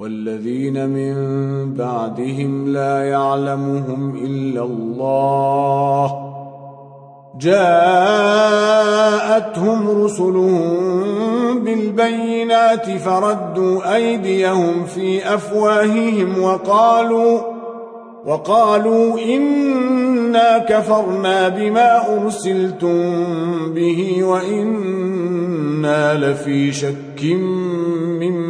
والذين من بعدهم لا يعلمهم إلا الله. جاءتهم رسلهم بالبينات فردوا أيديهم في أفواههم وقالوا وقالوا إنا كفرنا بما أرسلتم به وإنا لفي شك مما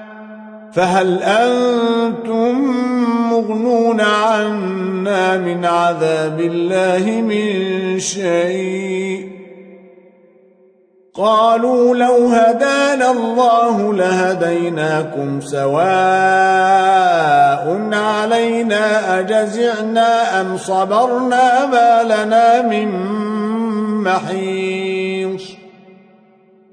فهل أنتم مغنون عنا من عذاب الله من شيء؟ قالوا لو هدانا الله لهديناكم سواء علينا أجزعنا أم صبرنا ما لنا من محيص.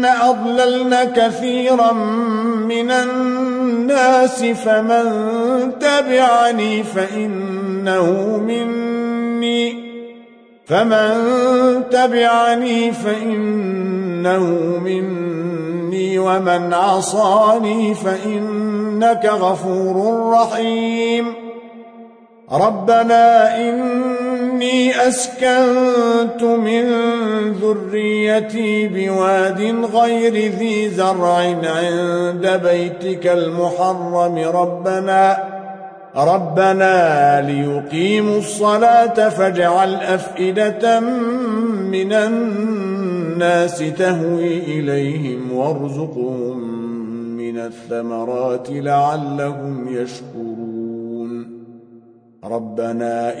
إنهم أضللن كثيرا من الناس فمن تبعني فإنه مني فمن تبعني فإنه مني ومن عصاني فإنك غفور رحيم ربنا إني أسكنت من ذريتي بواد غير ذي زرع عند بيتك المحرم. ربنا ربنا ليقيموا الصلاة فاجعل أفئدة من الناس تهوي إليهم وارزقهم من الثمرات لعلهم يشكرون. ربنا